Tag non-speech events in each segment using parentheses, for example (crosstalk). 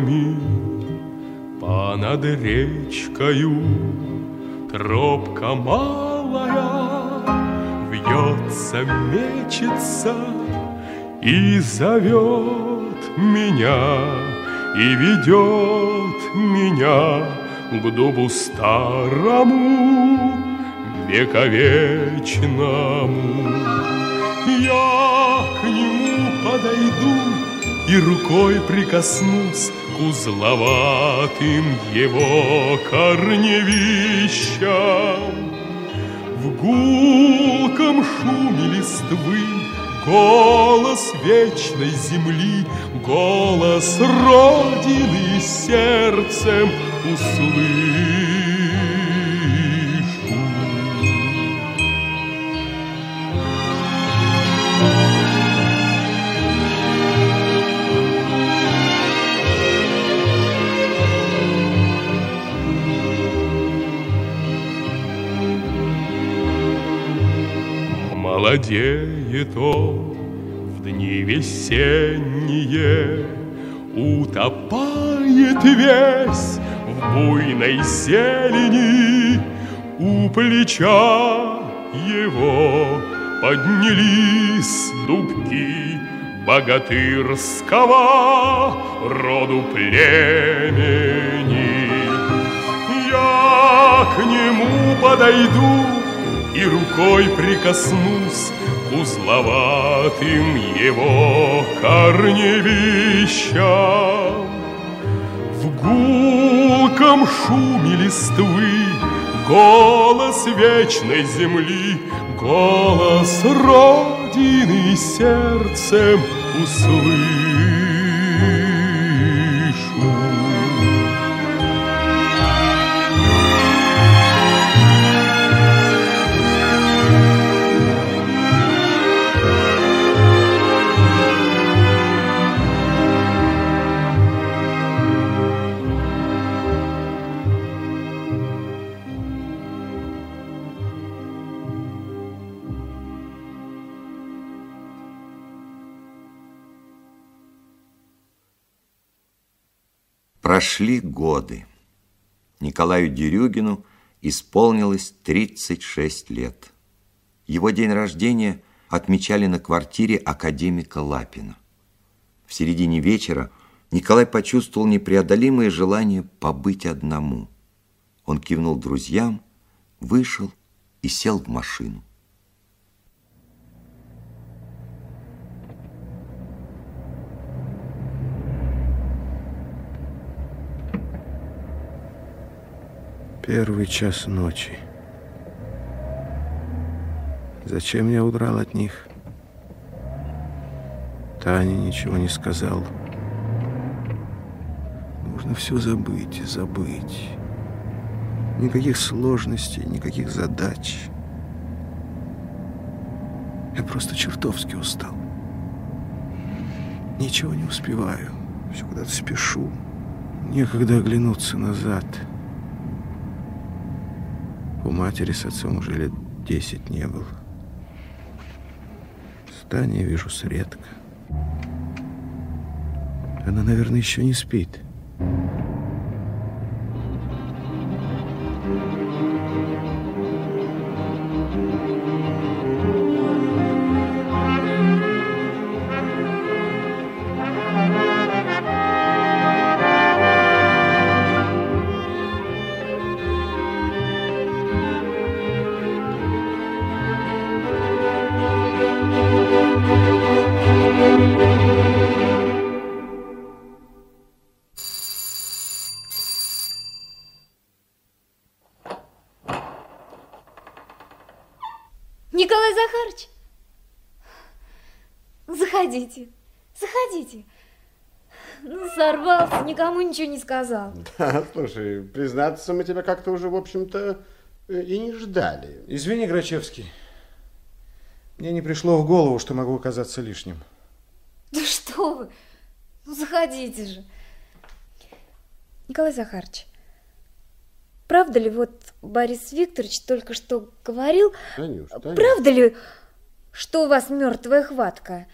боярами понад речкою Тропка малая вьется, мечется И зовет меня, и ведет меня К дубу старому, вековечному. Я к нему подойду и рукой прикоснусь узловатым его корневищам. В гулком шуме листвы голос вечной земли, голос Родины сердцем услышь. Молодеет он в дни весенние, Утопает весь в буйной зелени, У плеча его поднялись дубки Богатырского роду племени. Я к нему подойду, и рукой прикоснусь к узловатым его корневищам. В гулком шуме листвы голос вечной земли, голос Родины сердцем услышь. Прошли годы. Николаю Дерюгину исполнилось 36 лет. Его день рождения отмечали на квартире академика Лапина. В середине вечера Николай почувствовал непреодолимое желание побыть одному. Он кивнул друзьям, вышел и сел в машину. Первый час ночи. Зачем я удрал от них? Таня ничего не сказал. Нужно все забыть и забыть. Никаких сложностей, никаких задач. Я просто чертовски устал. Ничего не успеваю. Все куда-то спешу. Некогда оглянуться назад. — у матери с отцом уже лет десять не был. Стань я вижу редко. Она, наверное, еще не спит. Ничего не сказал. (laughs) Да, слушай, признаться, мы тебя как-то уже, в общем-то, э, и не ждали. Извини, Грачевский. Мне не пришло в голову, что могу оказаться лишним. Да что вы, ну заходите же. Николай Захарович, правда ли вот Борис Викторович только что говорил... Танюш, Танюш. Правда ли... что у вас мертвая хватка,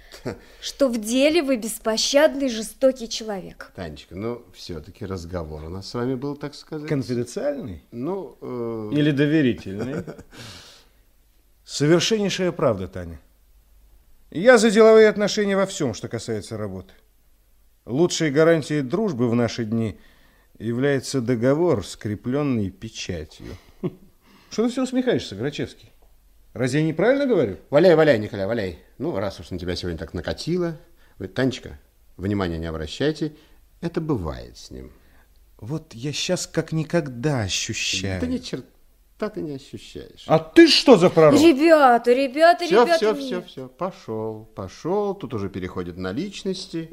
что в деле вы беспощадный жестокий человек. Танечка, ну, все-таки разговор у нас с вами был, так сказать. Конфиденциальный? Ну, э... Или доверительный? Совершеннейшая правда, Таня. Я за деловые отношения во всем, что касается работы. Лучшей гарантией дружбы в наши дни является договор, скрепленный печатью. (laughs) Что ты все усмехаешься, Грачевский? Разве я неправильно говорю? Валяй, валяй, Николай, валяй. Ну, раз уж на тебя сегодня так накатило. Вы, Танечка, внимания не обращайте. Это бывает с ним. Вот я сейчас как никогда ощущаю. Да ни черта ты не ощущаешь. А ты что за пророк? Ребята, ребята, все, ребята. Все, нет. все, все, пошел, пошел. Тут уже переходит на личности.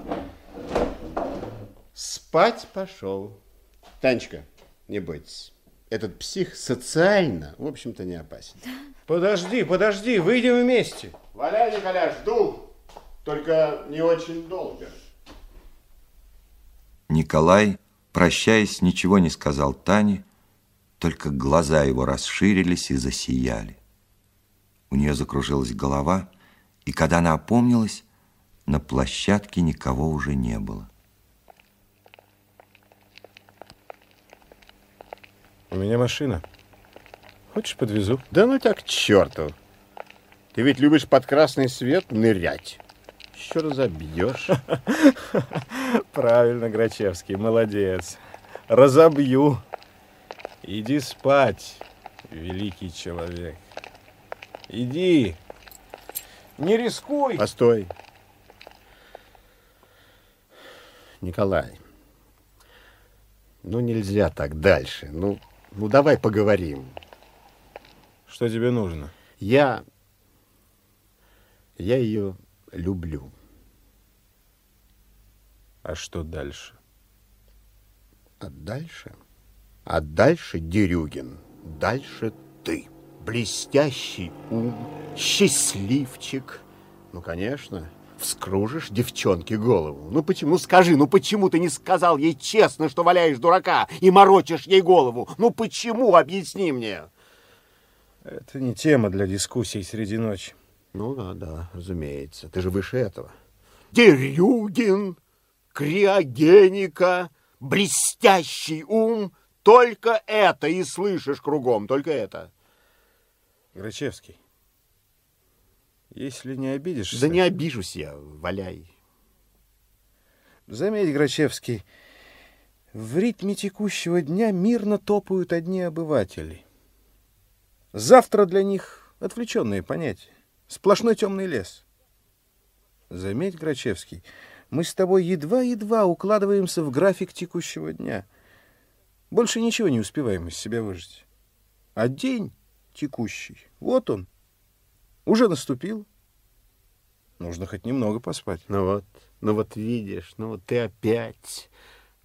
Спать пошел. Танечка, не бойтесь. Этот псих социально, в общем-то, не опасен. Подожди, подожди, выйдем вместе. Валяй, Николя, жду. Только не очень долго. Николай, прощаясь, ничего не сказал Тане, только глаза его расширились и засияли. У нее закружилась голова, и когда она опомнилась, на площадке никого уже не было. У меня машина. Хочешь, подвезу? Да ну так к черту. Ты ведь любишь под красный свет нырять. Еще разобьешь. (laughs) Правильно, Грачевский, молодец. Разобью. Иди спать, великий человек. Иди. Не рискуй. Постой. Николай, ну нельзя так дальше. Ну, ну давай поговорим. Что тебе нужно? Я... Я ее люблю. А что дальше? А дальше? А дальше Дерюгин. Дальше ты. Блестящий ум, счастливчик. Ну, конечно, вскружишь девчонке голову. Ну почему, скажи, ну почему ты не сказал ей честно, что валяешь дурака и морочишь ей голову? Ну почему, объясни мне. Это не тема для дискуссий среди ночи. Ну да, да, разумеется. Ты же выше этого. Дерюгин, криогеника, блестящий ум. Только это и слышишь кругом, только это. Грачевский, если не обидишься... Да не обижусь я, валяй. Заметь, Грачевский, в ритме текущего дня мирно топают одни обыватели. Завтра для них отвлеченные понятия. Сплошной темный лес. Заметь, Грачевский, мы с тобой едва-едва укладываемся в график текущего дня. Больше ничего не успеваем из себя выжить. А день текущий, вот он, уже наступил. Нужно хоть немного поспать. Ну вот, ну вот видишь, ну вот ты опять,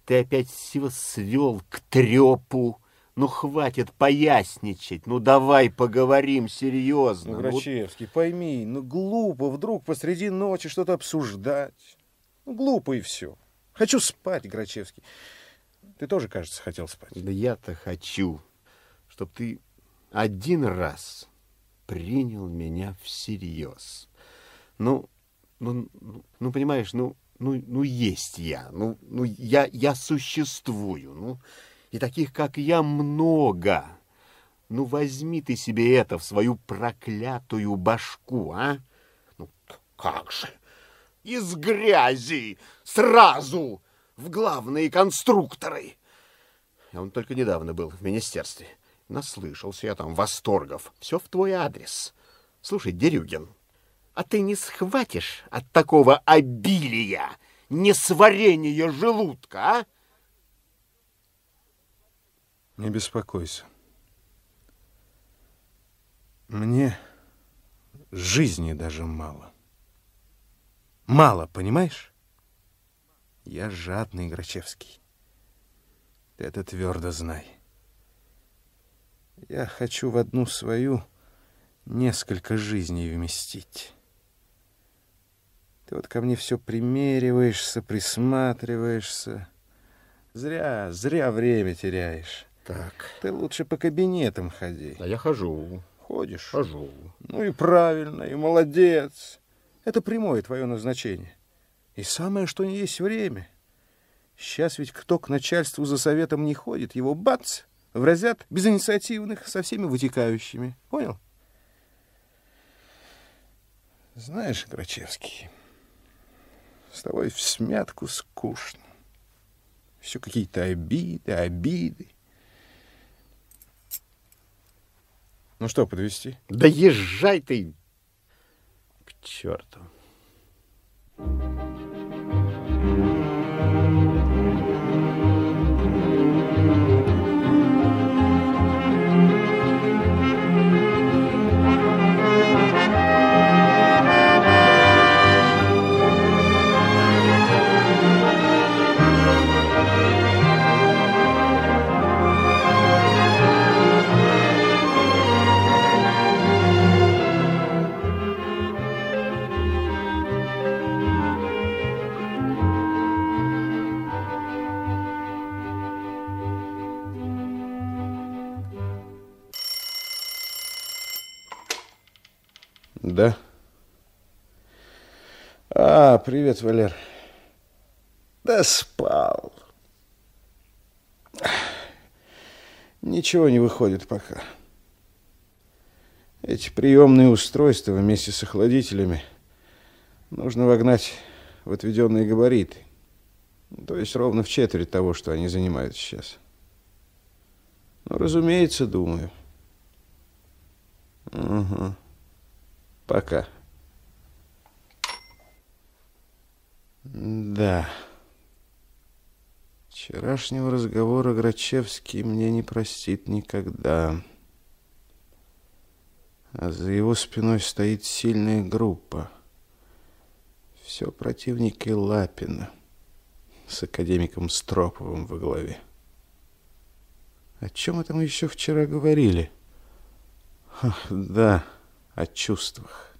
ты опять всего свел к трепу. Ну, хватит поясничать. Ну, давай поговорим серьезно. Ну, Грачевский, ну, пойми, ну, глупо вдруг посреди ночи что-то обсуждать. Ну, глупо и все. Хочу спать, Грачевский. Ты тоже, кажется, хотел спать. Да я-то хочу, чтобы ты один раз принял меня всерьез. Ну, ну, ну, ну понимаешь, ну, ну, ну, есть я. Ну, ну я, я существую. Ну, и таких, как я, много. Ну, возьми ты себе это в свою проклятую башку, а? Ну, как же? Из грязи сразу в главные конструкторы. Он только недавно был в министерстве. Наслышался я там восторгов. Все в твой адрес. Слушай, Дерюгин, а ты не схватишь от такого обилия, несварения желудка, а? Не беспокойся. Мне жизни даже мало. Мало, понимаешь? Я жадный, Грачевский. Ты это твердо знай. Я хочу в одну свою несколько жизней вместить. Ты вот ко мне все примериваешься, присматриваешься. Зря, зря время теряешь. Так. Ты лучше по кабинетам ходи. Да я хожу. Ходишь? Хожу. Ну и правильно, и молодец. Это прямое твое назначение. И самое, что не есть время. Сейчас ведь кто к начальству за советом не ходит, его бац, вразят безинициативных со всеми вытекающими. Понял? Знаешь, Грачевский, с тобой в смятку скучно. Все какие-то обиды, обиды. Ну что, подвести? Да езжай ты к черту. Да. А, привет, Валер. Да спал. Ничего не выходит пока. Эти приемные устройства вместе с охладителями нужно вогнать в отведенные габариты. То есть ровно в четверть того, что они занимают сейчас. Ну, разумеется, думаю. Угу. Пока. Да. Вчерашнего разговора Грачевский мне не простит никогда. А за его спиной стоит сильная группа. Все противники Лапина с академиком Строповым во главе. О чем мы еще вчера говорили? Ах, да о чувствах.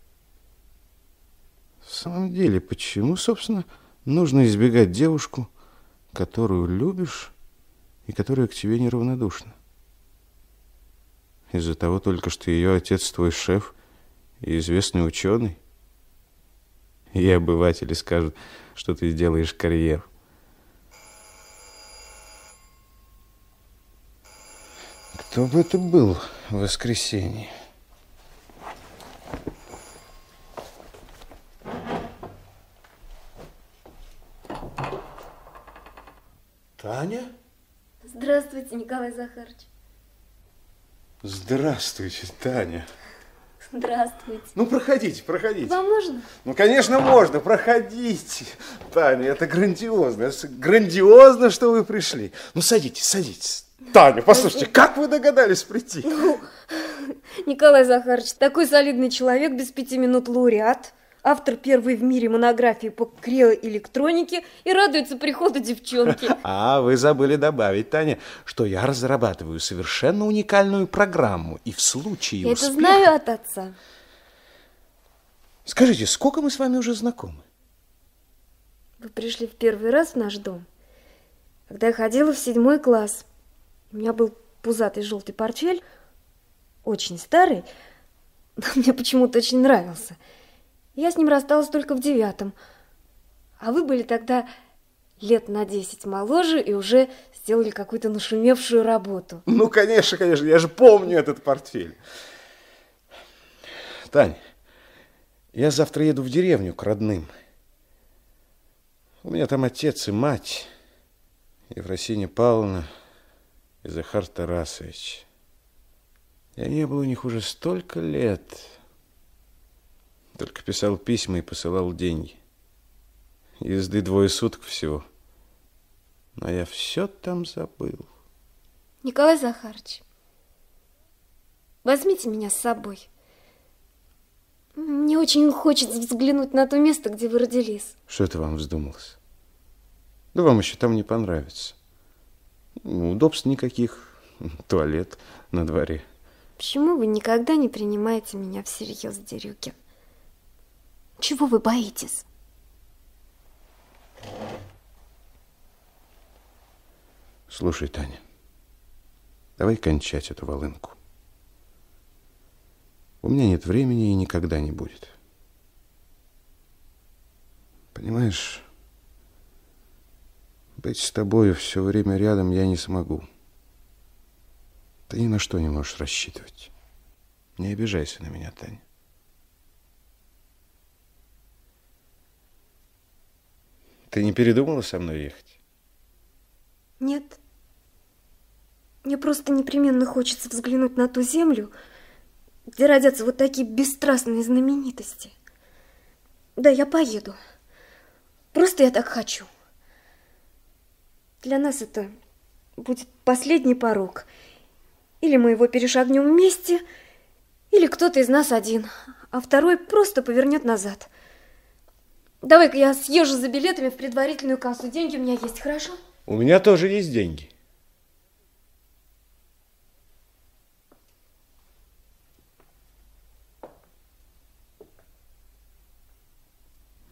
В самом деле, почему, собственно, нужно избегать девушку, которую любишь и которая к тебе неравнодушна? Из-за того только, что ее отец твой шеф и известный ученый? И обыватели скажут, что ты делаешь карьеру. Кто бы это был в воскресенье? Таня? Здравствуйте, Николай Захарович. Здравствуйте, Таня. Здравствуйте. Ну, проходите, проходите. Вам можно? Ну, конечно, можно, проходите. Таня, это грандиозно, это грандиозно, что вы пришли. Ну, садитесь, садитесь. Таня, послушайте, как вы догадались прийти? Ну, (laughs) Николай Захарович, такой солидный человек, без пяти минут лауреат автор первой в мире монографии по криоэлектронике и радуется приходу девчонки. (laughs) А, вы забыли добавить, Таня, что я разрабатываю совершенно уникальную программу, и в случае Я успеха... это знаю от отца. Скажите, сколько мы с вами уже знакомы? Вы пришли в первый раз в наш дом, когда я ходила в седьмой класс. У меня был пузатый желтый портфель, очень старый, (laughs) но мне почему-то очень нравился – я с ним рассталась только в девятом. А вы были тогда лет на десять моложе и уже сделали какую-то нашумевшую работу. Ну, конечно, конечно, я же помню этот портфель. Тань, я завтра еду в деревню к родным. У меня там отец и мать, Евросиня Павловна и Захар Тарасович. Я не был у них уже столько лет. Только писал письма и посылал деньги. Езды двое суток всего. Но я все там забыл. Николай Захарович, возьмите меня с собой. Мне очень хочется взглянуть на то место, где вы родились. Что это вам вздумалось? Да вам еще там не понравится. Удобств никаких. Туалет на дворе. Почему вы никогда не принимаете меня всерьез, Дерюкин? Чего вы боитесь? Слушай, Таня, давай кончать эту волынку. У меня нет времени и никогда не будет. Понимаешь, быть с тобою все время рядом я не смогу. Ты ни на что не можешь рассчитывать. Не обижайся на меня, Таня. Ты не передумала со мной ехать? Нет. Мне просто непременно хочется взглянуть на ту землю, где родятся вот такие бесстрастные знаменитости. Да, я поеду. Просто я так хочу. Для нас это будет последний порог. Или мы его перешагнем вместе, или кто-то из нас один, а второй просто повернет назад. Давай-ка я съезжу за билетами в предварительную кассу. Деньги у меня есть, хорошо? У меня тоже есть деньги.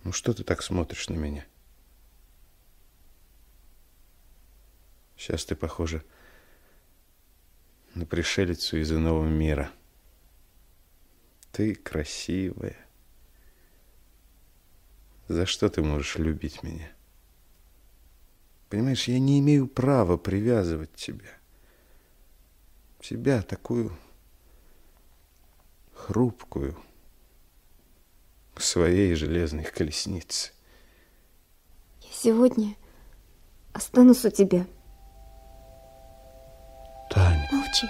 Ну что ты так смотришь на меня? Сейчас ты похожа на пришелицу из иного мира. Ты красивая. За что ты можешь любить меня? Понимаешь, я не имею права привязывать тебя. Тебя такую хрупкую к своей железной колеснице. Я сегодня останусь у тебя. Таня. Молчи.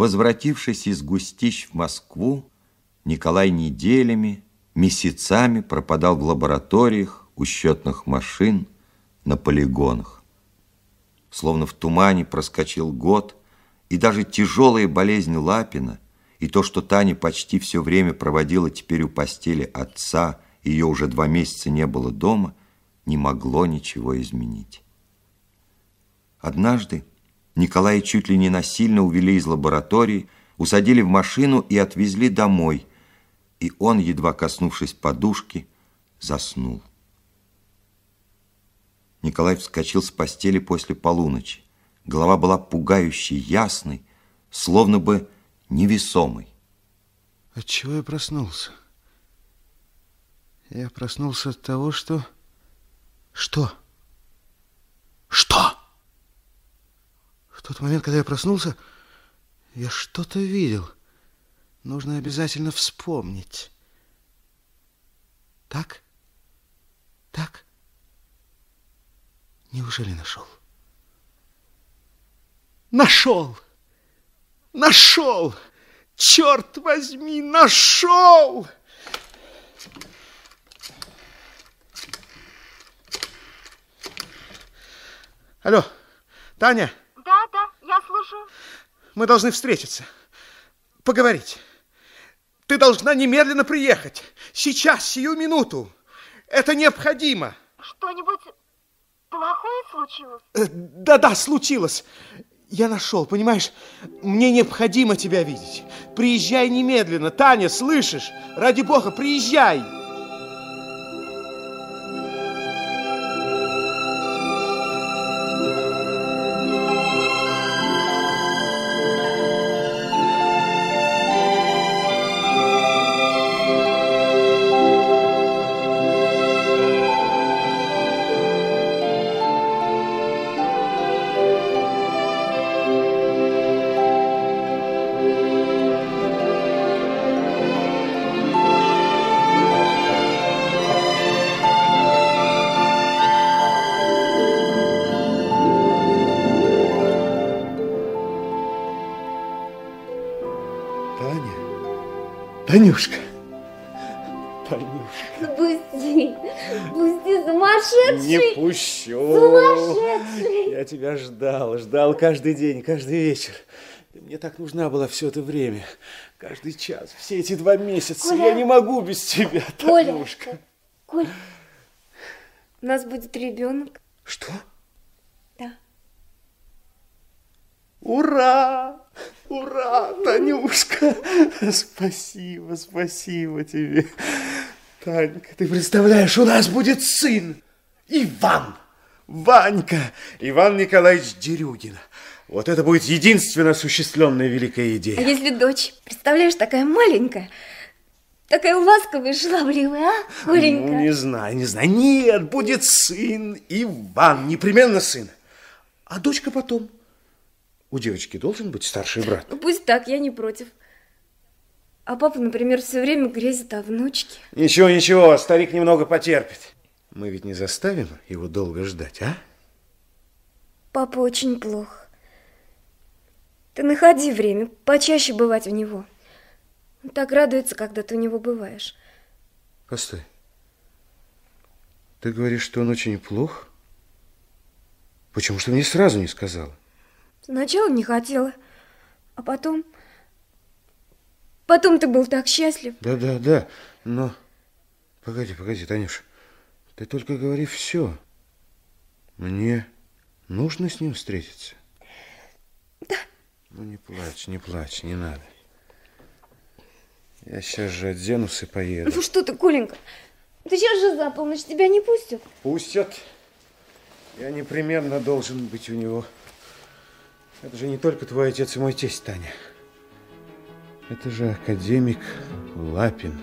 Возвратившись из Густищ в Москву, Николай неделями, месяцами пропадал в лабораториях, у счетных машин, на полигонах. Словно в тумане проскочил год, и даже тяжелая болезнь Лапина, и то, что Таня почти все время проводила теперь у постели отца, ее уже два месяца не было дома, не могло ничего изменить. Однажды, Николая чуть ли не насильно увели из лаборатории, усадили в машину и отвезли домой, и он, едва коснувшись подушки, заснул. Николай вскочил с постели после полуночи. Голова была пугающе ясной, словно бы невесомой. От чего я проснулся? Я проснулся от того, что... Что? Что? Тот момент, когда я проснулся, я что-то видел. Нужно обязательно вспомнить. Так? Так? Неужели нашел? Нашел! Нашел! Черт возьми, нашел! Алло, Таня? Слушаю. Мы должны встретиться, поговорить. Ты должна немедленно приехать. Сейчас, сию минуту. Это необходимо. Что-нибудь плохое случилось? Э, Да-да, случилось. Я нашел, понимаешь? Мне необходимо тебя видеть. Приезжай немедленно. Таня, слышишь? Ради бога, приезжай. Танюшка. Танюшка. Пусти, пусти, сумасшедший! Не пущу. Сумасшедший! Я тебя ждал, ждал каждый день, каждый вечер. Ты мне так нужна была все это время. Каждый час, все эти два месяца. Коля. Я не могу без тебя, Коля. Танюшка. Коль, у нас будет ребенок. Что? Да. Ура! Ура, Танюшка! Спасибо, спасибо тебе. Танька, ты представляешь, у нас будет сын. Иван. Ванька. Иван Николаевич Дерюгин. Вот это будет единственно осуществленная великая А идея. если дочь, представляешь, такая маленькая, такая ласковая, шаловливая, а, Коленька? Ну, не знаю, не знаю. Нет, будет сын Иван, непременно сын. А дочка потом. У девочки должен быть старший брат. Ну, пусть так, я не против. А папа, например, все время грезит о внучке. Ничего, ничего, старик немного потерпит. Мы ведь не заставим его долго ждать, а? Папа очень плохо. Ты находи время, почаще бывать у него. Он так радуется, когда ты у него бываешь. Постой. Ты говоришь, что он очень плох? Почему что мне сразу не сказала? Сначала не хотела, а потом... Потом ты был так счастлив. Да, да, да, но... Погоди, погоди, Танюш. Ты только говори все. Мне нужно с ним встретиться? Да. Ну, не плачь, не плачь, не надо. Я сейчас же оденусь и поеду. Ну что ты, Коленька, ты сейчас же за полночь тебя не пустят. Пустят. Я непременно должен быть у него. Это же не только твой отец и мой тесть, Таня. Это же академик Лапин.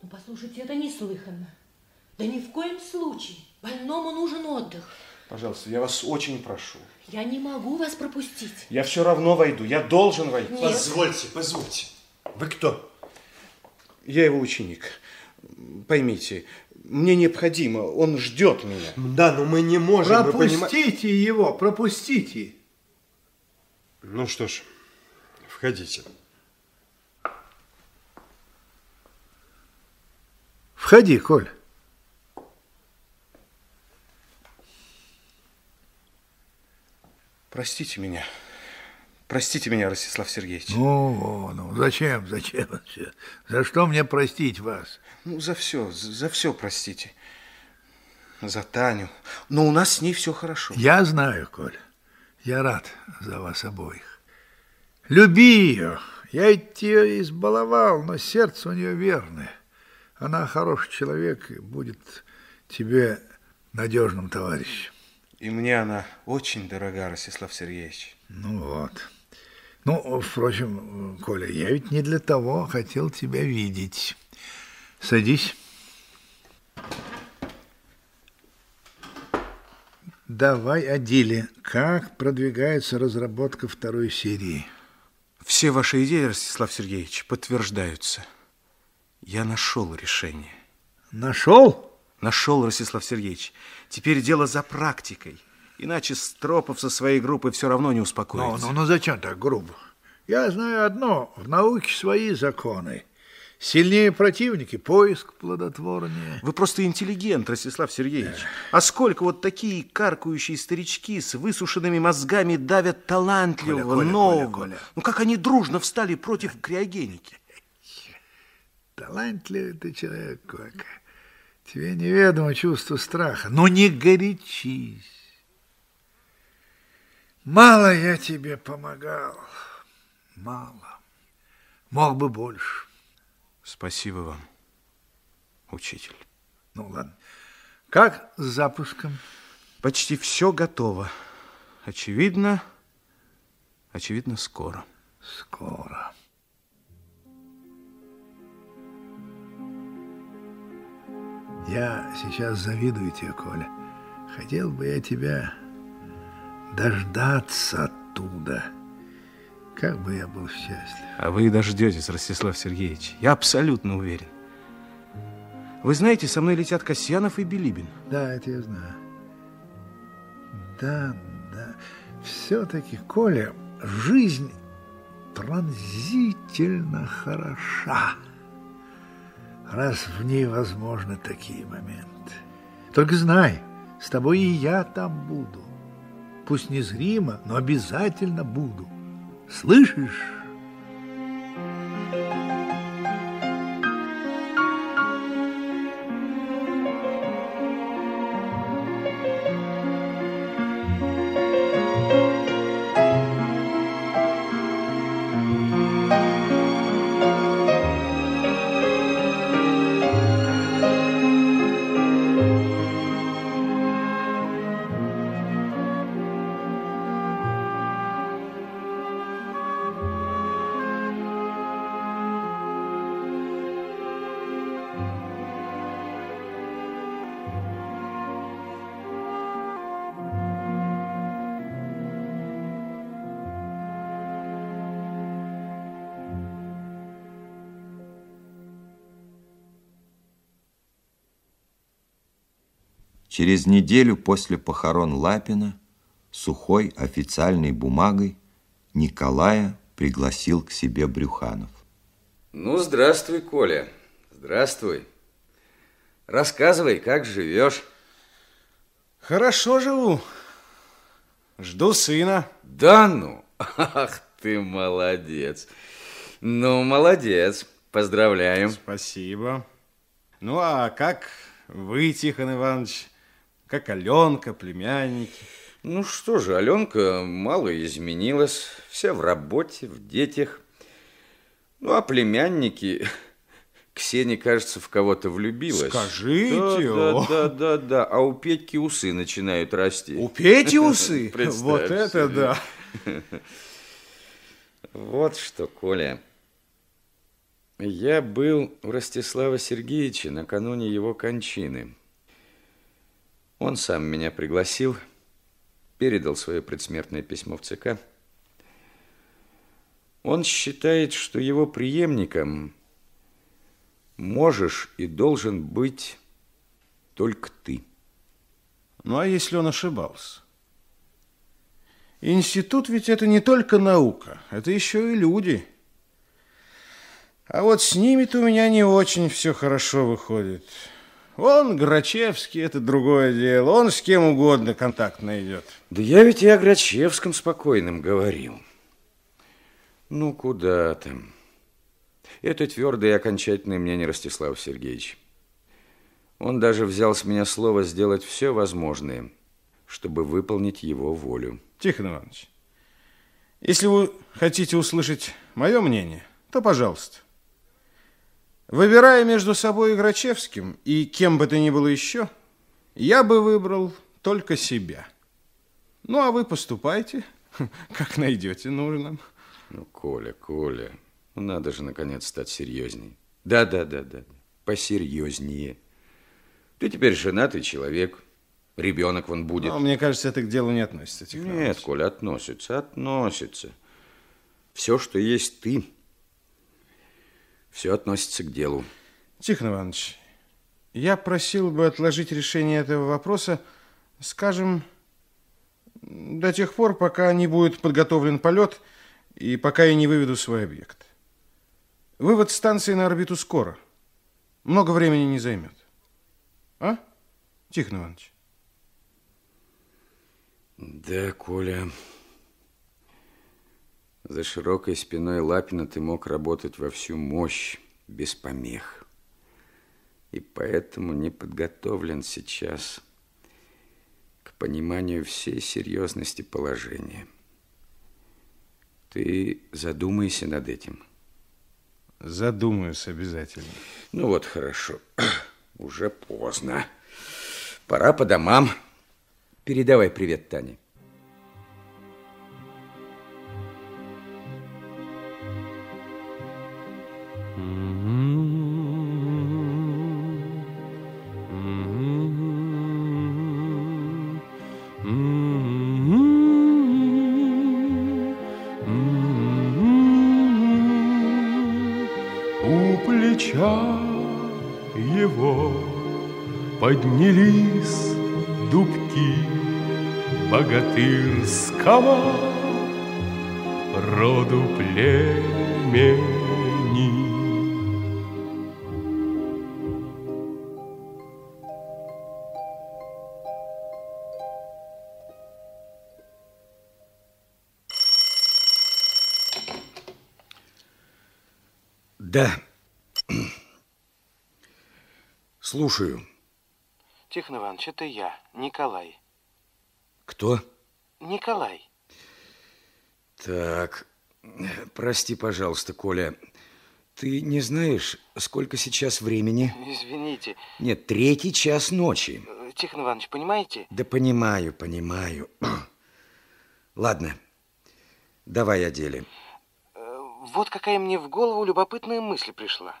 Ну, послушайте, это неслыханно. Да ни в коем случае. Больному нужен отдых. Пожалуйста, я вас очень прошу. Я не могу вас пропустить. Я все равно войду. Я должен войти. Нет. Позвольте, позвольте. Вы кто? Я его ученик. Поймите, мне необходимо. Он ждет меня. Да, но мы не можем. Пропустите его, пропустите. Ну что ж, входите. Входи, Коль. Простите меня. Простите меня, Ростислав Сергеевич. Ну, ну, зачем, зачем? За что мне простить вас? Ну, за все, за за все простите. За Таню. Но у нас с ней все хорошо. Я знаю, Коль. Я рад за вас обоих. Люби ее. Я ведь ее избаловал, но сердце у нее верное. Она хороший человек и будет тебе надежным товарищем. И мне она очень дорога, Ростислав Сергеевич. Ну вот. Ну, впрочем, Коля, я ведь не для того хотел тебя видеть. Садись. Давай о деле. Как продвигается разработка второй серии? Все ваши идеи, Ростислав Сергеевич, подтверждаются. Я нашел решение. Нашел? Нашел, Ростислав Сергеевич. Теперь дело за практикой. Иначе Стропов со своей группой все равно не Ну, успокоится. ну, ну зачем так грубо? Я знаю одно. В науке свои законы. Сильнее противники, поиск плодотворнее. Вы просто интеллигент, Ростислав Сергеевич. А сколько вот такие каркающие старички с высушенными мозгами давят талантливого, Коля, Коля, нового. Коля, Коля. Ну как они дружно встали против криогеники. Талантливый ты человек, Коля. Тебе неведомо чувство страха. Но не горячись. Мало я тебе помогал. Мало. Мог бы больше. Спасибо вам, учитель. Ну, ладно. Как с запуском? Почти все готово. Очевидно, очевидно, скоро. Скоро. Я сейчас завидую тебе, Коля. Хотел бы я тебя дождаться оттуда. Как бы я был счастлив. А вы дождетесь, Ростислав Сергеевич. Я абсолютно уверен. Вы знаете, со мной летят Касьянов и Билибин. Да, это я знаю. Да, да. Все-таки, Коля, жизнь пронзительно хороша, раз в ней возможны такие моменты. Только знай, с тобой и я там буду. Пусть незримо, но обязательно буду. Слышишь? Через неделю после похорон Лапина сухой официальной бумагой Николая пригласил к себе Брюханов. Ну, здравствуй, Коля. Здравствуй. Рассказывай, как живешь? Хорошо живу. Жду сына. Да ну? (laughs) Ах ты молодец. Ну, молодец. Поздравляем. Спасибо. Ну, а как вы, Тихон Иванович, как Аленка, племянники? Ну что же, Аленка мало изменилась. Вся в работе, в детях. Ну, а племянники... (laughs) Ксения, кажется, в кого-то влюбилась. Скажите, да, да, да, да, да. А у Петьки усы начинают расти. У Пети (laughs) усы? Вот это да. (laughs) Вот что, Коля. Я был у Ростислава Сергеевича накануне его кончины. Он сам меня пригласил, передал свое предсмертное письмо в ЦК. Он считает, что его преемником можешь и должен быть только ты. Ну, а если он ошибался? Институт ведь это не только наука, это еще и люди. А вот с ними-то у меня не очень все хорошо выходит. Он, Грачевский, это другое дело. Он с кем угодно контакт найдет. Да я ведь и о Грачевском спокойном говорил. Ну, куда там? Это твердо и окончательно мне не Ростислав Сергеевич. Он даже взял с меня слово сделать все возможное, чтобы выполнить его волю. Тихон Иванович, если вы хотите услышать мое мнение, то пожалуйста. Выбирая между собой и Грачевским, и кем бы то ни было еще, я бы выбрал только себя. Ну, а вы поступайте, (laughs) как найдете нужным. Ну, Коля, Коля, ну надо же, наконец, стать серьезней. Да, да, да, да, посерьезнее. Ты теперь женатый человек, ребенок вон будет. Но, мне кажется, это к делу не относится, Тихон Нет. Коля, относится, относится. Все, что есть ты, все относится к делу. Тихон Иванович, я просил бы отложить решение этого вопроса, скажем, до тех пор, пока не будет подготовлен полет и пока я не выведу свой объект. Вывод станции на орбиту скоро. Много времени не займет. А, Тихон Иванович? Да, Коля, за широкой спиной Лапина ты мог работать во всю мощь, без помех. И поэтому не подготовлен сейчас к пониманию всей серьезности положения. Ты задумайся над этим. Задумаюсь обязательно. Ну вот, хорошо. (clears throat) Уже поздно. Пора по домам. Передавай привет Тане. Поднялись дубки богатырского роду племени. Да. (clears throat) Слушаю. Тихон Иванович, это я, Николай. Кто? Николай. Так, прости, пожалуйста, Коля. Ты не знаешь, сколько сейчас времени? Извините. Нет, третий час ночи. Тихон Иванович, понимаете? Да понимаю, понимаю. (clears throat) Ладно, давай о деле. Вот какая мне в голову любопытная мысль пришла.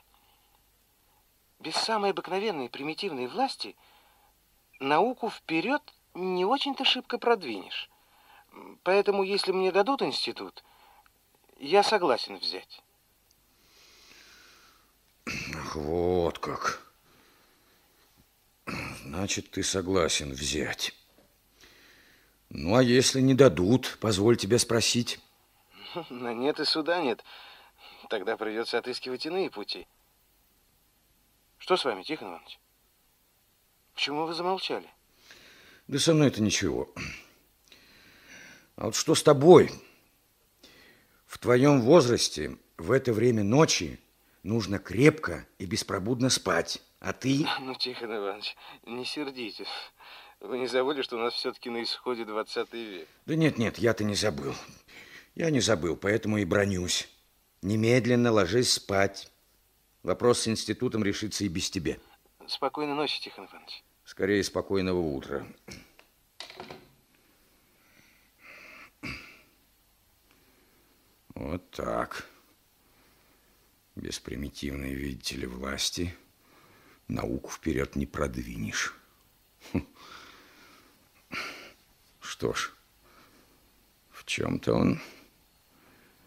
Без самой обыкновенной примитивной власти науку вперед не очень-то шибко продвинешь. Поэтому, если мне дадут институт, я согласен взять. Ах, вот как. Значит, ты согласен взять. Ну, а если не дадут, позволь тебе спросить. (laughs) На нет и суда нет. Тогда придется отыскивать иные пути. Что с вами, Тихон Иванович? Почему вы замолчали? Да со мной это ничего. А вот что с тобой? В твоем возрасте в это время ночи нужно крепко и беспробудно спать. А ты... (laughs) Ну, Тихон Иванович, не сердитесь. Вы не забыли, что у нас все-таки на исходе 20 век? Да нет, нет, я-то не забыл. Я не забыл, поэтому и бронюсь. Немедленно ложись спать. Вопрос с институтом решится и без тебя. Спокойной ночи, Тихон Иванович. Скорее, спокойного утра. Вот так. Без примитивной, видите ли, власти науку вперед не продвинешь. Что ж, в чем-то он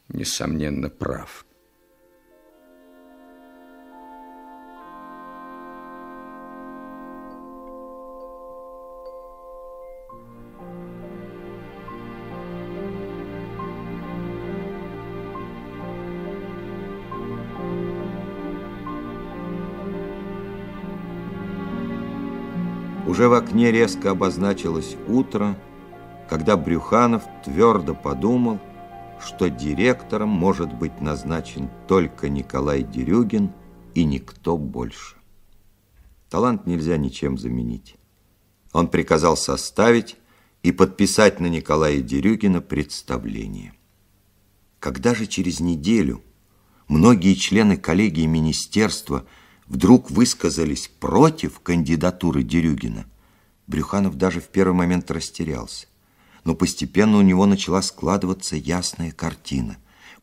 несомненно, прав. Уже в окне резко обозначилось утро, когда Брюханов твердо подумал – что директором может быть назначен только Николай Дерюгин и никто больше. Талант нельзя ничем заменить. Он приказал составить и подписать на Николая Дерюгина представление. Когда же через неделю многие члены коллегии министерства вдруг высказались против кандидатуры Дерюгина, Брюханов даже в первый момент растерялся но постепенно у него начала складываться ясная картина.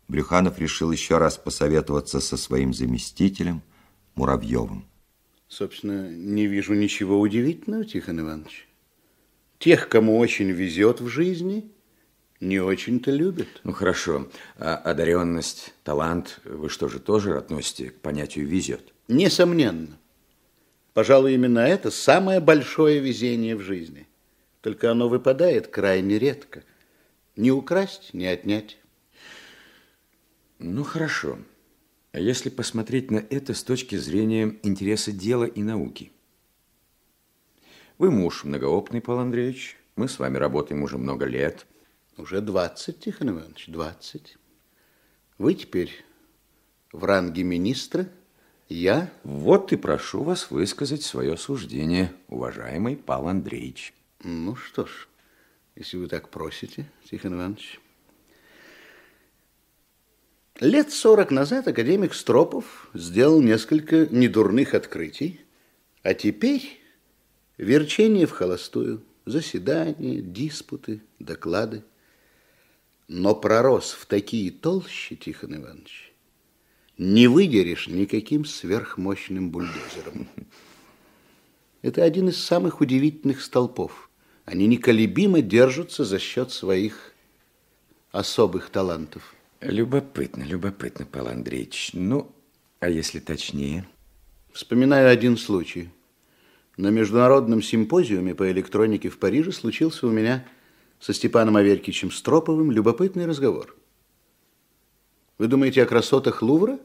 Брюханов решил еще раз посоветоваться со своим заместителем Муравьевым. Собственно, не вижу ничего удивительного, Тихон Иванович. Тех, кому очень везет в жизни, не очень-то любят. Ну, хорошо. А одаренность, талант, вы что же тоже относите к понятию «везет»? Несомненно. Пожалуй, именно это самое большое везение в жизни. Только оно выпадает крайне редко. Не украсть, не отнять. Ну, хорошо. А если посмотреть на это с точки зрения интереса дела и науки? Вы муж многоопытный, Павел Андреевич. Мы с вами работаем уже много лет. Уже 20, Тихон Иванович, 20. Вы теперь в ранге министра, я... Вот и прошу вас высказать свое суждение, уважаемый Павел Андреевич. Ну что ж, если вы так просите, Тихон Иванович. Лет сорок назад академик Стропов сделал несколько недурных открытий, а теперь верчение в холостую, заседания, диспуты, доклады. Но пророс в такие толщи, Тихон Иванович, не выдерешь никаким сверхмощным бульдозером. (laughs) Это один из самых удивительных столпов – они неколебимо держатся за счет своих особых талантов. Любопытно, любопытно, Павел Андреевич. Ну, а если точнее? Вспоминаю один случай. На международном симпозиуме по электронике в Париже случился у меня со Степаном Аверькичем Строповым любопытный разговор. Вы думаете о красотах Лувра?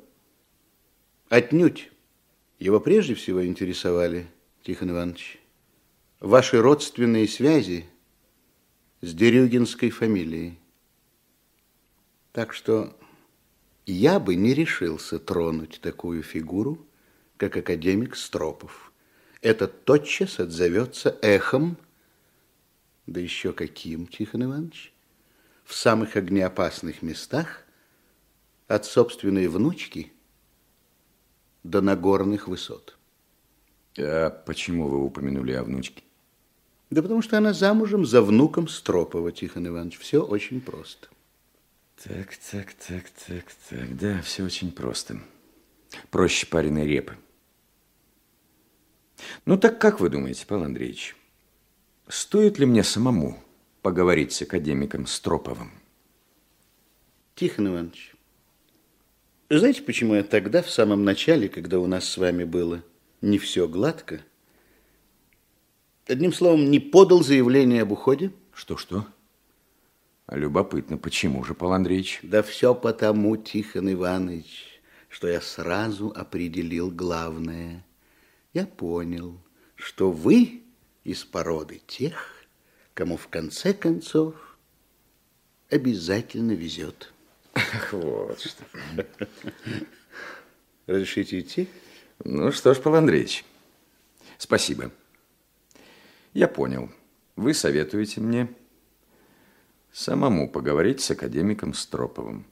Отнюдь. Его прежде всего интересовали, Тихон Иванович, ваши родственные связи с Дерюгинской фамилией. Так что я бы не решился тронуть такую фигуру, как академик Стропов. Это тотчас отзовется эхом, да еще каким, Тихон Иванович, в самых огнеопасных местах от собственной внучки до нагорных высот. А почему вы упомянули о внучке? Да потому что она замужем за внуком Стропова, Тихон Иванович. Все очень просто. Так, так, так, так, так. Да, все очень просто. Проще пареной репы. Ну так как вы думаете, Павел Андреевич, стоит ли мне самому поговорить с академиком Строповым? Тихон Иванович, знаете, почему я тогда, в самом начале, когда у нас с вами было не все гладко, одним словом, не подал заявление об уходе? Что-что? Любопытно, почему же, Павел Андреевич? Да все потому, Тихон Иванович, что я сразу определил главное. Я понял, что вы из породы тех, кому в конце концов обязательно везет. Ах, вот что. Разрешите идти? Ну что ж, Павел Андреевич, спасибо. Я понял. Вы советуете мне самому поговорить с академиком Строповым.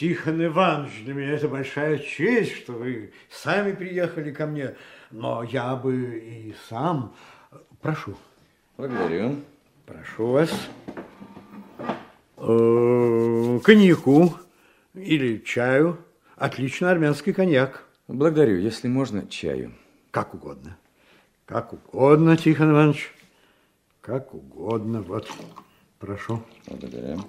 Тихон Иванович, для меня это большая честь, что вы сами приехали ко мне, но я бы и сам... Прошу. Благодарю. Прошу вас. Э, коньяку или чаю. Отличный армянский коньяк. Благодарю, если можно, чаю. Как угодно. Как угодно, Тихон Иванович. Как угодно. Вот, прошу. Благодарю.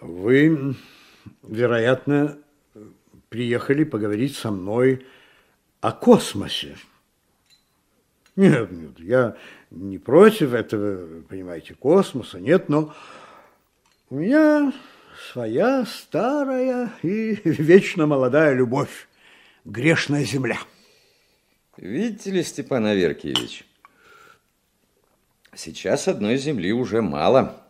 Вы, вероятно, приехали поговорить со мной о космосе. Нет, нет, я не против этого, понимаете, космоса, нет, но у меня своя старая и вечно молодая любовь, грешная земля. Видите ли, Степан Аверкиевич, сейчас одной земли уже мало.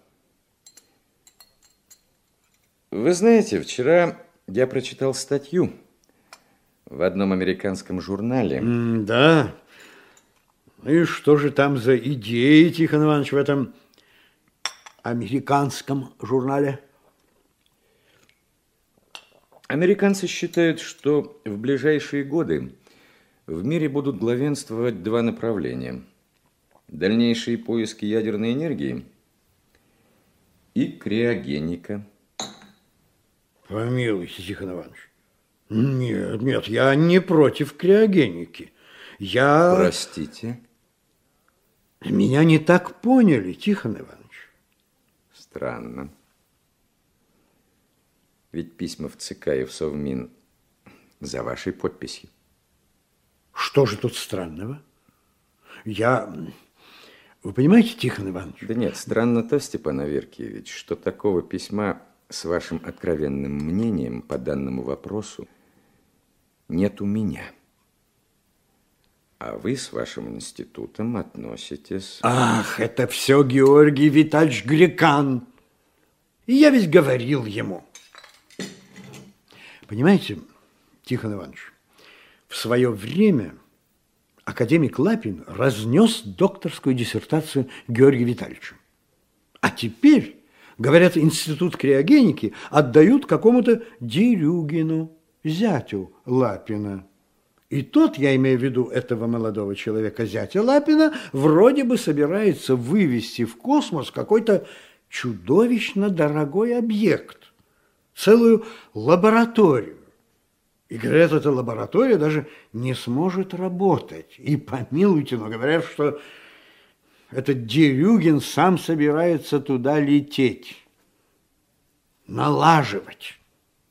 Вы знаете, вчера я прочитал статью в одном американском журнале. М да. Ну и что же там за идеи, Тихон Иванович, в этом американском журнале? Американцы считают, что в ближайшие годы в мире будут главенствовать два направления. Дальнейшие поиски ядерной энергии и криогеника – Помилуйте, Тихон Иванович. Нет, нет, я не против криогеники. Я... Простите? Меня не так поняли, Тихон Иванович. Странно. Ведь письма в ЦК и в Совмин за вашей подписью. Что же тут странного? Я... Вы понимаете, Тихон Иванович? Да нет, странно то, Степан Аверкиевич, что такого письма с вашим откровенным мнением по данному вопросу нет у меня. А вы с вашим институтом относитесь... Ах, это все Георгий Витальевич Грекан. И я ведь говорил ему. Понимаете, Тихон Иванович, в свое время академик Лапин разнес докторскую диссертацию Георгия Витальевича. А теперь Говорят, институт криогеники отдают какому-то Дерюгину, зятю Лапина. И тот, я имею в виду этого молодого человека, зятя Лапина, вроде бы собирается вывести в космос какой-то чудовищно дорогой объект, целую лабораторию. И говорят, эта лаборатория даже не сможет работать. И помилуйте, но говорят, что этот Дерюгин сам собирается туда лететь, налаживать.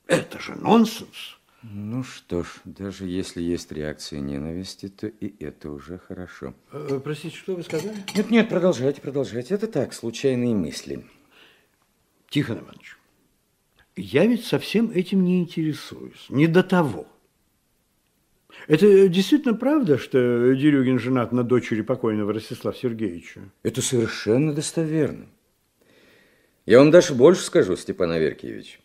Это же нонсенс. Ну что ж, даже если есть реакция ненависти, то и это уже хорошо. Э, простите, что вы сказали? Нет, нет, продолжайте, продолжайте. Это так, случайные мысли. Тихон Иванович, я ведь совсем этим не интересуюсь. Не до того. Это действительно правда, что Дерюгин женат на дочери покойного Ростислава Сергеевича? Это совершенно достоверно. Я вам даже больше скажу, Степан Аверкиевич.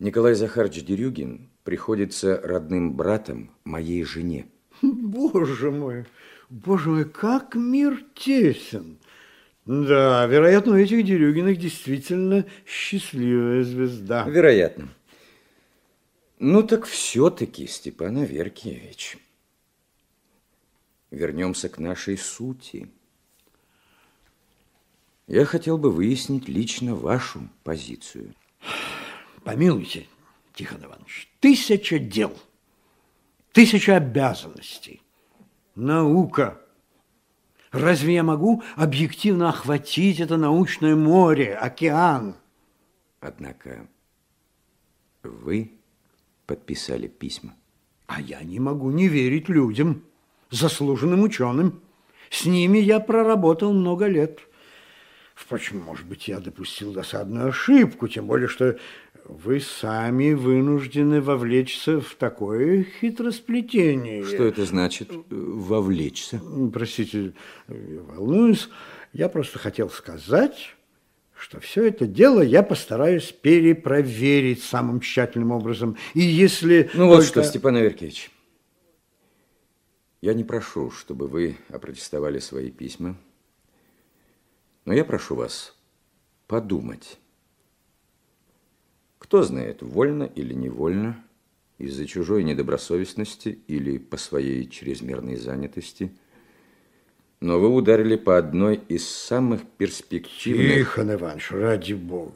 Николай Захарович Дерюгин приходится родным братом моей жене. Боже мой, боже мой, как мир тесен. Да, вероятно, у этих Дерюгиных действительно счастливая звезда. Вероятно. Ну так все-таки, Степан Аверкиевич, вернемся к нашей сути. Я хотел бы выяснить лично вашу позицию. Помилуйте, Тихон Иванович, тысяча дел, тысяча обязанностей, наука. Разве я могу объективно охватить это научное море, океан? Однако вы подписали письма. А я не могу не верить людям, заслуженным ученым. С ними я проработал много лет. Впрочем, может быть, я допустил досадную ошибку, тем более, что вы сами вынуждены вовлечься в такое хитросплетение. Что это значит, вовлечься? Простите, волнуюсь. Я просто хотел сказать, что все это дело я постараюсь перепроверить самым тщательным образом. И если... Ну вот что, Степан Аверкевич, я не прошу, чтобы вы опротестовали свои письма, но я прошу вас подумать. Кто знает, вольно или невольно, из-за чужой недобросовестности или по своей чрезмерной занятости – но вы ударили по одной из самых перспективных... Тихон Иванович, ради бога.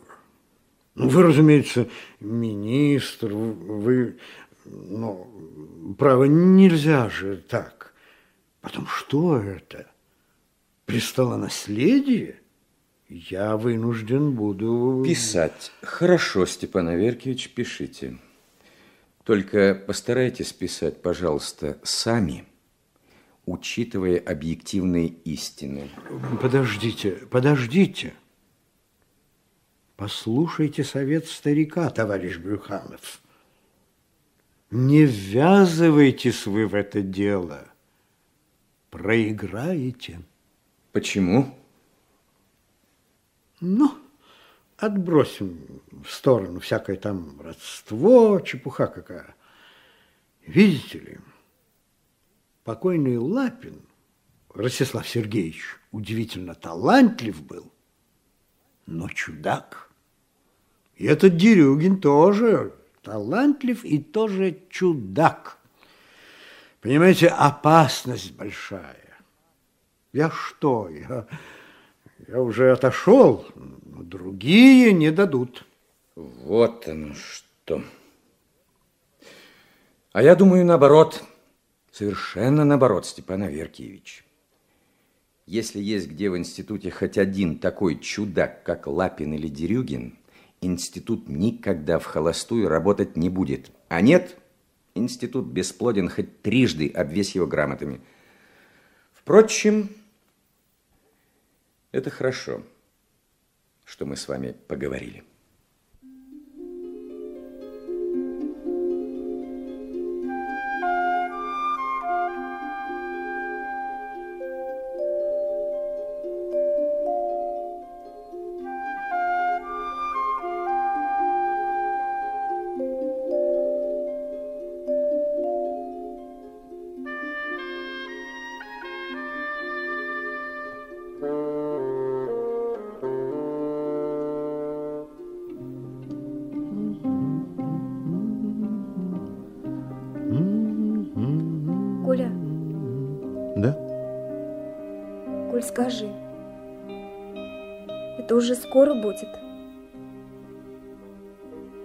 Ну, вы, разумеется, министр, вы... Ну, право, нельзя же так. Потом, что это? Престолонаследие? Я вынужден буду... Писать. Хорошо, Степан Аверкиевич, пишите. Только постарайтесь писать, пожалуйста, сами учитывая объективные истины. Подождите, подождите. Послушайте совет старика, товарищ Брюханов. Не ввязывайтесь вы в это дело. Проиграете. Почему? Ну, отбросим в сторону всякое там родство, чепуха какая. Видите ли, покойный Лапин, Ростислав Сергеевич, удивительно талантлив был, но чудак. И этот Дерюгин тоже талантлив и тоже чудак. Понимаете, опасность большая. Я что, я, я уже отошел, но другие не дадут. Вот оно что. А я думаю, наоборот – Совершенно наоборот, Степан Аверкиевич. Если есть где в институте хоть один такой чудак, как Лапин или Дерюгин, институт никогда в холостую работать не будет. А нет, институт бесплоден хоть трижды, обвесь его грамотами. Впрочем, это хорошо, что мы с вами поговорили. Уже скоро будет.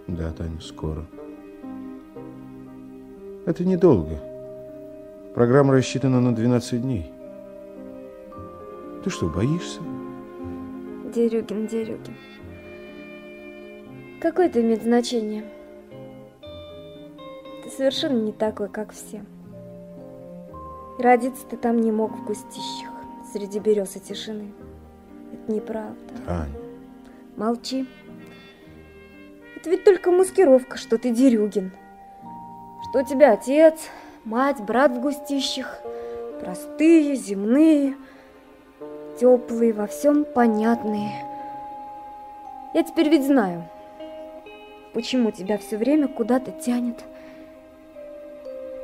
Да, Таня, скоро. Это недолго. Программа рассчитана на 12 дней. Ты что, боишься? Дерюгин, Дерюгин. Какое это имеет значение? Ты совершенно не такой, как все. Родиться ты там не мог в густищах, среди берез и тишины. Неправда. Таня. Молчи. Это ведь только маскировка, что ты Дерюгин. Что у тебя отец, мать, брат в густищах. Простые, земные, теплые, во всем понятные. Я теперь ведь знаю, почему тебя все время куда-то тянет.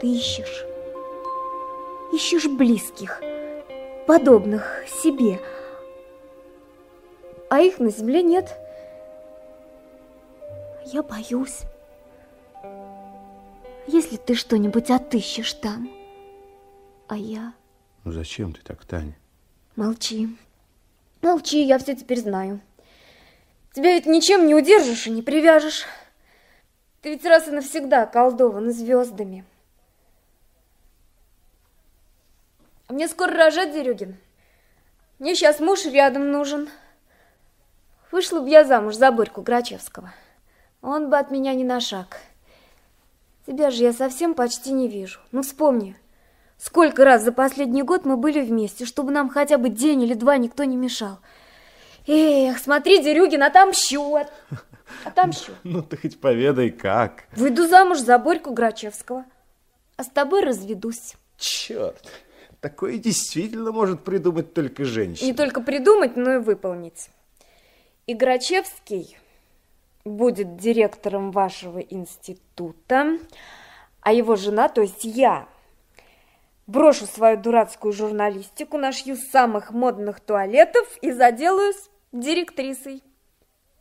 Ты ищешь. Ищешь близких, подобных себе. А их на земле нет. Я боюсь. Если ты что-нибудь отыщешь там, а я... Ну зачем ты так, Таня? Молчи. Молчи, я все теперь знаю. Тебя ведь ничем не удержишь и не привяжешь. Ты ведь раз и навсегда околдован звездами. А мне скоро рожать, Дерюгин. Мне сейчас муж рядом нужен. Вышла бы я замуж за Борьку Грачевского. Он бы от меня не на шаг. Тебя же я совсем почти не вижу. Ну, вспомни, сколько раз за последний год мы были вместе, чтобы нам хотя бы день или два никто не мешал. Эх, смотри, Дерюгин, отомщу, от... (laughs) отомщу. Ну, ты хоть поведай, как. Выйду замуж за Борьку Грачевского, а с тобой разведусь. Черт, такое действительно может придумать только женщина. Не только придумать, но и выполнить. И Грачевский будет директором вашего института, а его жена, то есть я, брошу свою дурацкую журналистику, нашью самых модных туалетов и заделаюсь директрисой.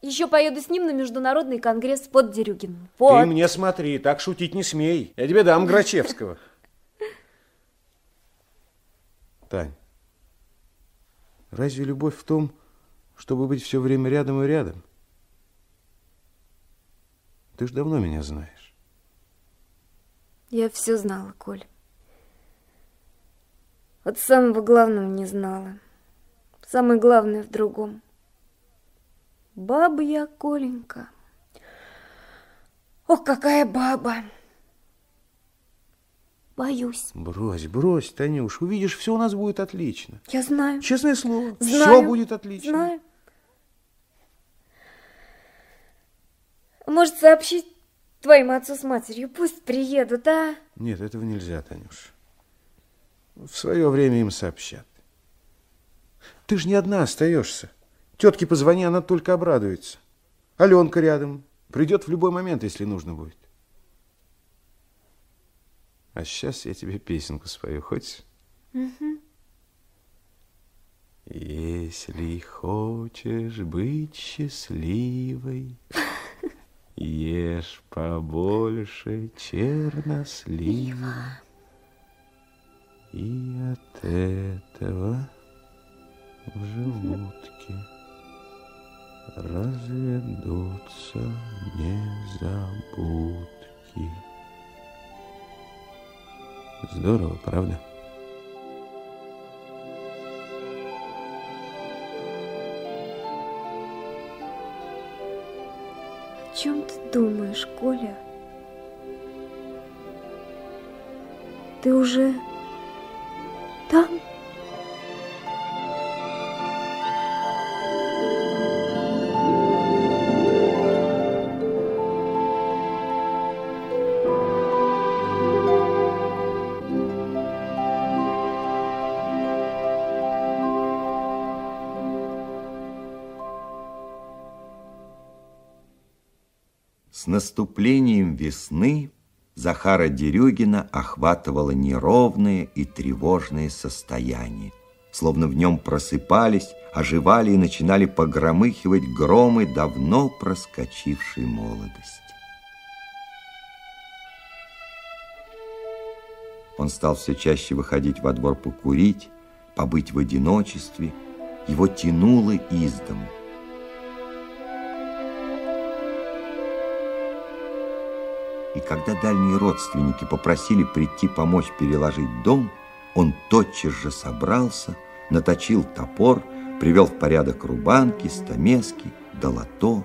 Еще поеду с ним на международный конгресс под Дерюгиным. Вот. Ты мне смотри, так шутить не смей. Я тебе дам Грачевского. (laughs) Тань, разве любовь в том, чтобы быть все время рядом и рядом? Ты ж давно меня знаешь. Я все знала, Коль. Вот самого главного не знала. Самое главное в другом. Баба я, Коленька. Ох, какая баба! Боюсь. Брось, брось, Танюш, увидишь, все у нас будет отлично. Я знаю. Честное слово, знаю, все будет отлично. Знаю. Может, сообщить твоим отцу с матерью? Пусть приедут, а? Нет, этого нельзя, Танюш. В свое время им сообщат. Ты же не одна остаешься. Тетке позвони, она только обрадуется. Аленка рядом. Придет в любой момент, если нужно будет. А сейчас я тебе песенку спою. Хочешь? Угу. Если хочешь быть счастливой, Ешь побольше чернослива, И от этого в желудке разведутся незабудки. Здорово, правда? О чем ты думаешь, Коля? Ты уже там? С наступлением весны Захара Дерюгина охватывало неровное и тревожное состояние, словно в нем просыпались, оживали и начинали погромыхивать громы давно проскочившей молодости. Он стал все чаще выходить во двор покурить, побыть в одиночестве, его тянуло из дому. И когда дальние родственники попросили прийти помочь переложить дом, он тотчас же собрался, наточил топор, привел в порядок рубанки, стамески, долото,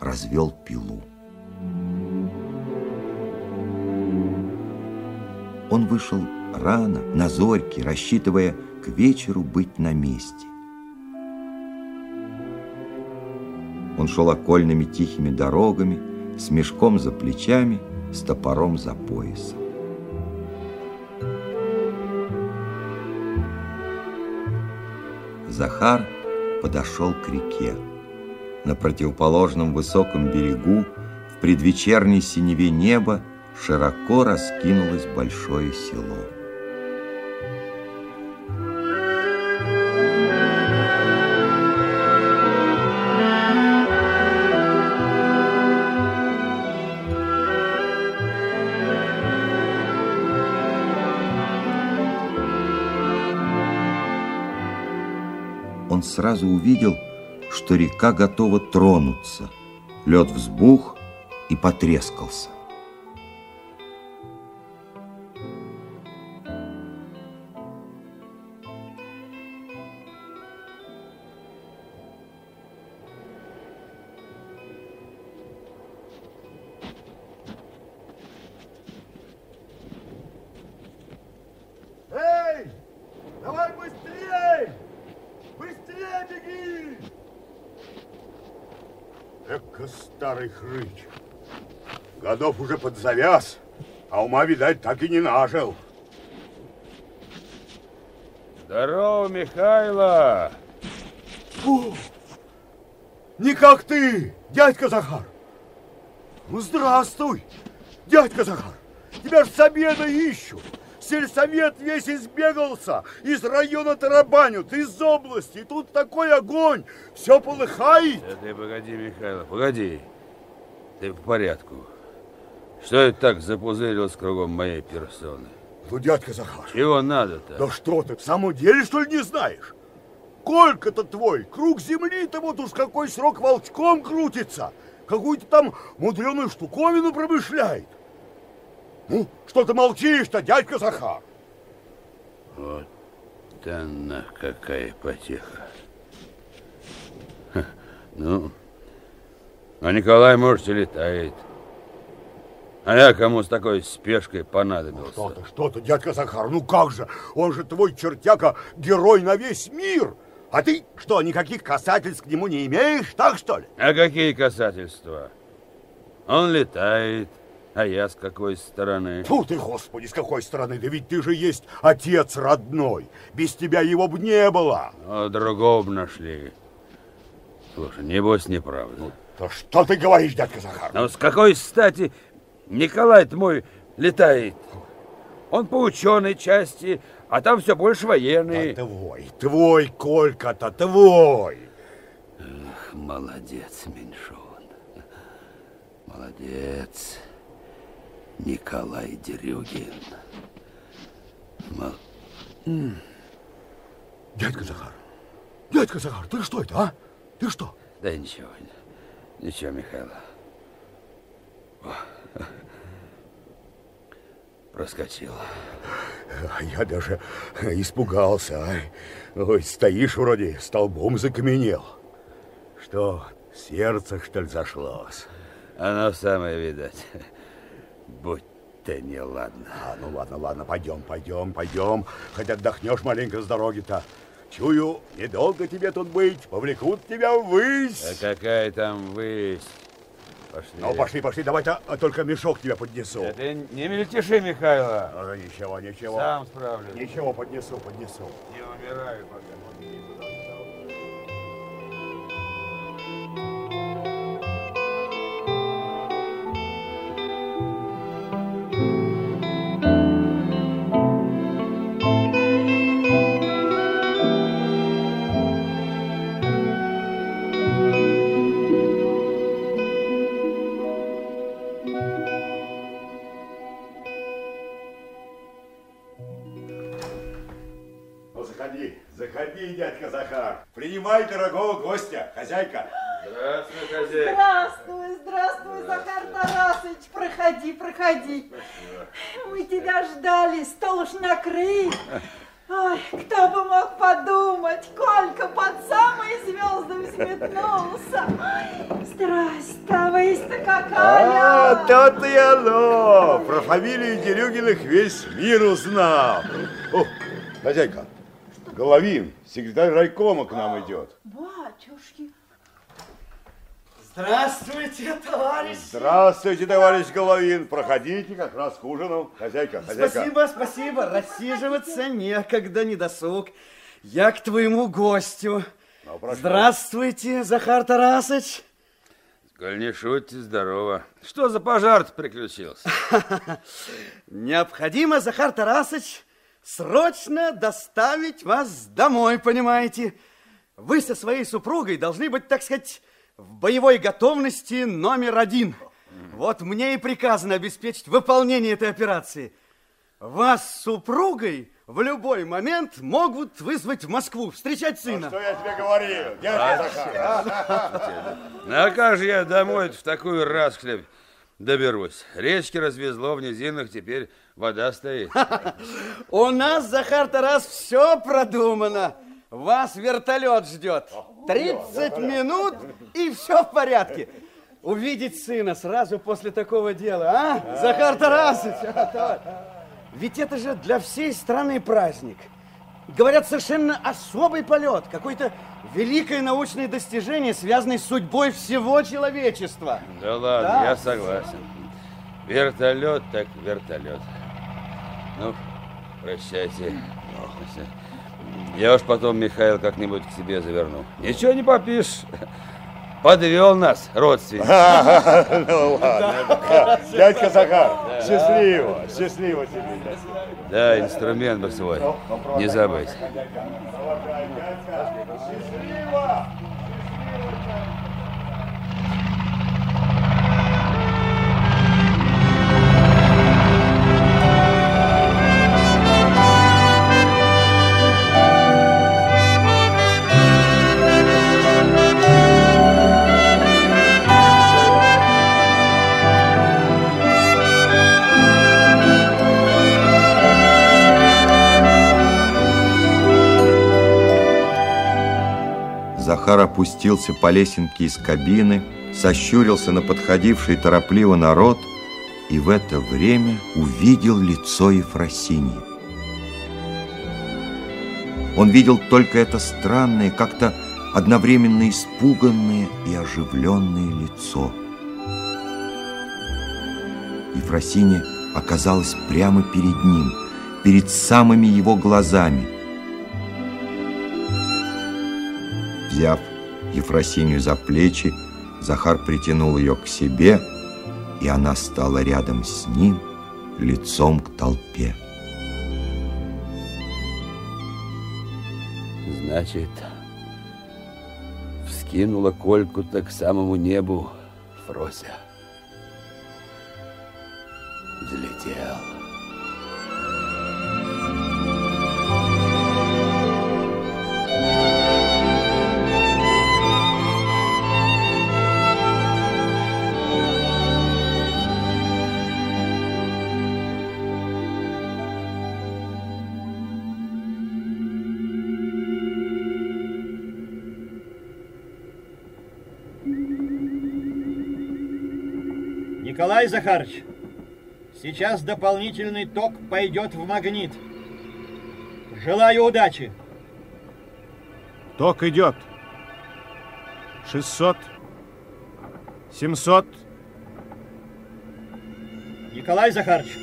развел пилу. Он вышел рано, на зорьке, рассчитывая к вечеру быть на месте. Он шел окольными тихими дорогами, с мешком за плечами, с топором за поясом. Захар подошел к реке. На противоположном высоком берегу, в предвечерней синеве неба, широко раскинулось большое село. Он сразу увидел, что река готова тронуться. Лед взбух и потрескался. Старый хрыч. Годов уже под завяз, а ума, видать, так и не нажил. Здорово, Михайло! Фу! Не как ты, дядька Захар. Ну, здравствуй, дядька Захар. Тебя ж с обеда ищут. Сельсовет весь избегался, из района тарабанят, из области. И тут такой огонь, все полыхает. Да ты погоди, Михайло, погоди. Ты в порядку. Что это так запузырилось кругом моей персоны? Ну, дядька Захар. Чего надо-то? Да что ты, в самом деле, что ли, не знаешь? Колька-то твой, круг земли-то вот уж какой срок волчком крутится. Какую-то там мудреную штуковину промышляет. Ну, что ты молчишь-то, дядька Захар? Вот она какая потеха. Ха, Ну, а Николай, может, и летает. А я кому с такой спешкой понадобился? Что ты, что ты, дядька Захар, ну как же? Он же твой чертяка, герой на весь мир. А ты что, никаких касательств к нему не имеешь, так что ли? А какие касательства? Он летает, а я с какой стороны? Фу ты, Господи, с какой стороны? Да ведь ты же есть отец родной. Без тебя его бы не было. Ну, другого б нашли. Слушай, небось неправда. Да что ты говоришь, дядька Захар? Но с какой стати николай мой летает? Он по ученой части, а там все больше военный. Да твой, твой, Колька-то, твой. Эх, молодец, Меньшон. Молодец. Николай Дерюгин. Мол... Дядька Захар, дядька Захар, ты что это, а? Ты что? Да ничего, ничего, Михайло. О, Проскочил. А Я даже испугался. а. Ой, стоишь вроде, столбом закаменел. Что, сердце, что ли, зашлось? Оно самое, видать. Будь ты неладно. А, ну ладно, ладно, пойдем, пойдем, пойдем. Хоть отдохнешь маленько с дороги-то. Чую, недолго тебе тут быть, повлекут тебя ввысь. Да какая там высь. Пошли. Ну, пошли, пошли, давай-то а, только мешок тебе поднесу. Да ты не мельтеши, Михайло. Ну, ничего, ничего. Сам справлюсь. Ничего, поднесу, поднесу. Не умираю пока. То-то и оно. Про фамилию Дерюгиных весь мир узнал. О, хозяйка, Головин, секретарь райкома к нам идет. Батюшки. Здравствуйте, товарищ. Здравствуйте, товарищ Головин. Проходите, как раз к ужину. Хозяйка, хозяйка. Спасибо, спасибо. Рассиживаться некогда, не досуг. Я к твоему гостю. Ну, прошу. Здравствуйте, Захар Тарасович. Коль не шутите, здорово. Что за пожар приключился? (laughs) Необходимо, Захар Тарасович, срочно доставить вас домой, понимаете? Вы со своей супругой должны быть, так сказать, в боевой готовности номер один. Вот мне и приказано обеспечить выполнение этой операции. Вас с супругой в любой момент могут вызвать в Москву, встречать сына. Что я тебе говорил, дядя? Ну, а как же я домой в такую расхлеб доберусь? Речки развезло в низинах, теперь вода стоит. У нас, Захар Тарас, все продумано. Вас вертолет ждет. 30 минут и все в порядке. Увидеть сына сразу после такого дела, а? Захар Тарасович, а. Ведь это же для всей страны праздник. Говорят, совершенно особый полет, какое-то великое научное достижение, связанное с судьбой всего человечества. Да ладно, Да. я согласен. Вертолет так вертолет. Ну, прощайте. Я уж потом, Михаил, как-нибудь к себе заверну. Ничего не попишешь. Подвел нас, родственник. (laughs) Ну ладно. Дядька Захар, счастливо, счастливо тебе. Да, инструмент бы свой. Не забыть. Счастливо! Захар опустился по лесенке из кабины, сощурился на подходивший торопливо народ и в это время увидел лицо Ефросиньи. Он видел только это странное, как-то одновременно испуганное и оживленное лицо. Ефросинья оказалась прямо перед ним, перед самыми его глазами – Взяв Ефросинью за плечи, Захар притянул ее к себе, и она стала рядом с ним, лицом к толпе. Значит, вскинула Кольку-то к самому небу Фрося. Взлетел. Николай Захарович, сейчас дополнительный ток пойдет в магнит. Желаю удачи. Ток идет. 600. 700. Николай Захарович,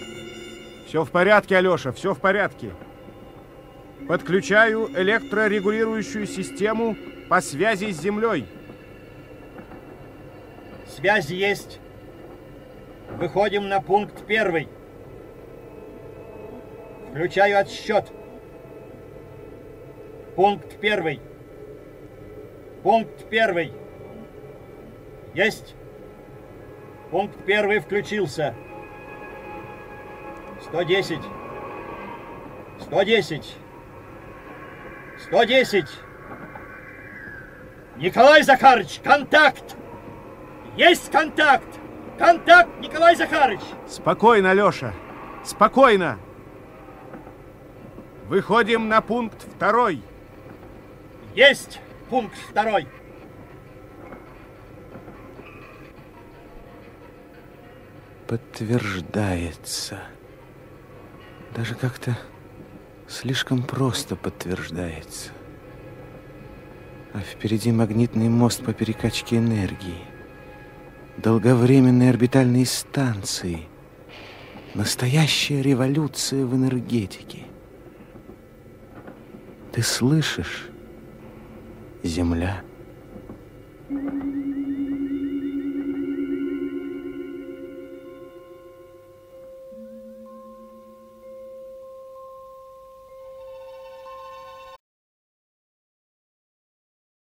Все в порядке, Алеша, все в порядке. Подключаю электрорегулирующую систему по связи с Землей. связь есть. Выходим на пункт первый. Включаю отсчет. Пункт первый. Пункт первый. Есть. Пункт первый включился. 110. 110. 110. Николай Захарович, контакт! Есть контакт! Контакт, Николай Захарович! Спокойно, Леша, спокойно. Выходим на пункт второй. Есть пункт второй. Подтверждается. Даже как-то слишком просто подтверждается. А впереди магнитный мост по перекачке энергии долговременной орбитальной станции. Настоящая революция в энергетике. Ты слышишь, Земля? Земля.